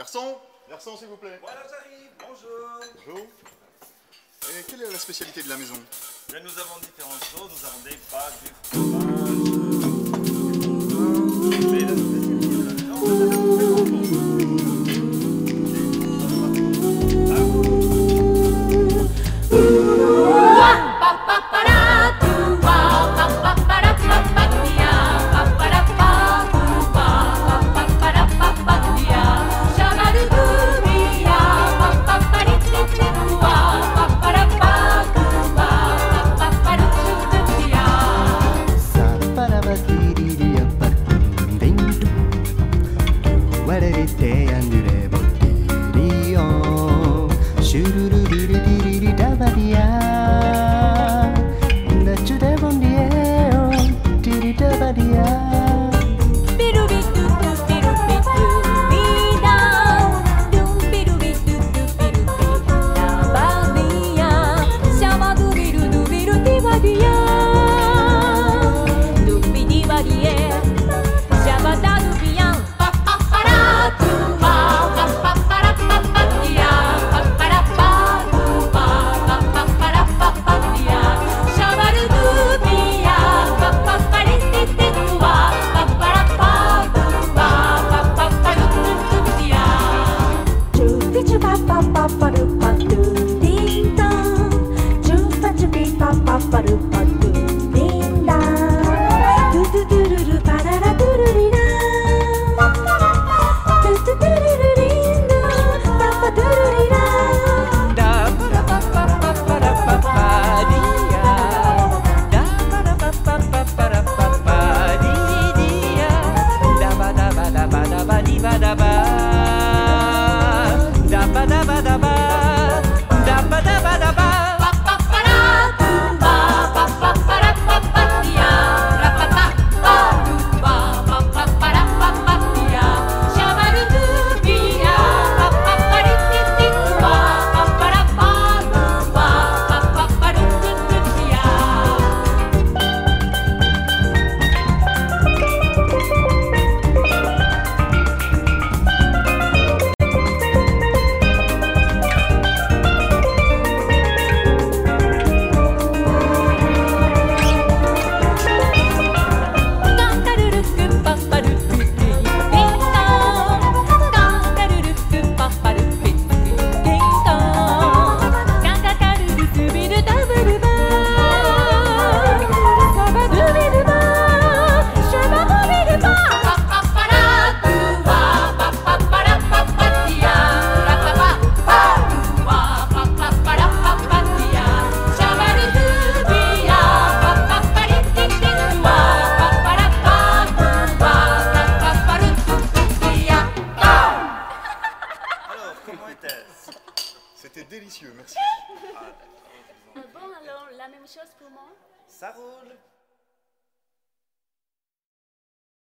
Garçon Garçon, s'il vous plaît. Voilà, j'arrive, bonjour. Bonjour. Et quelle est la spécialité de la maison? Bien, nous avons différentes choses. Nous avons des pâtes, du fromage. 그대 하늘에 délicieux, merci. Bon, alors, la même chose pour moi Ça roule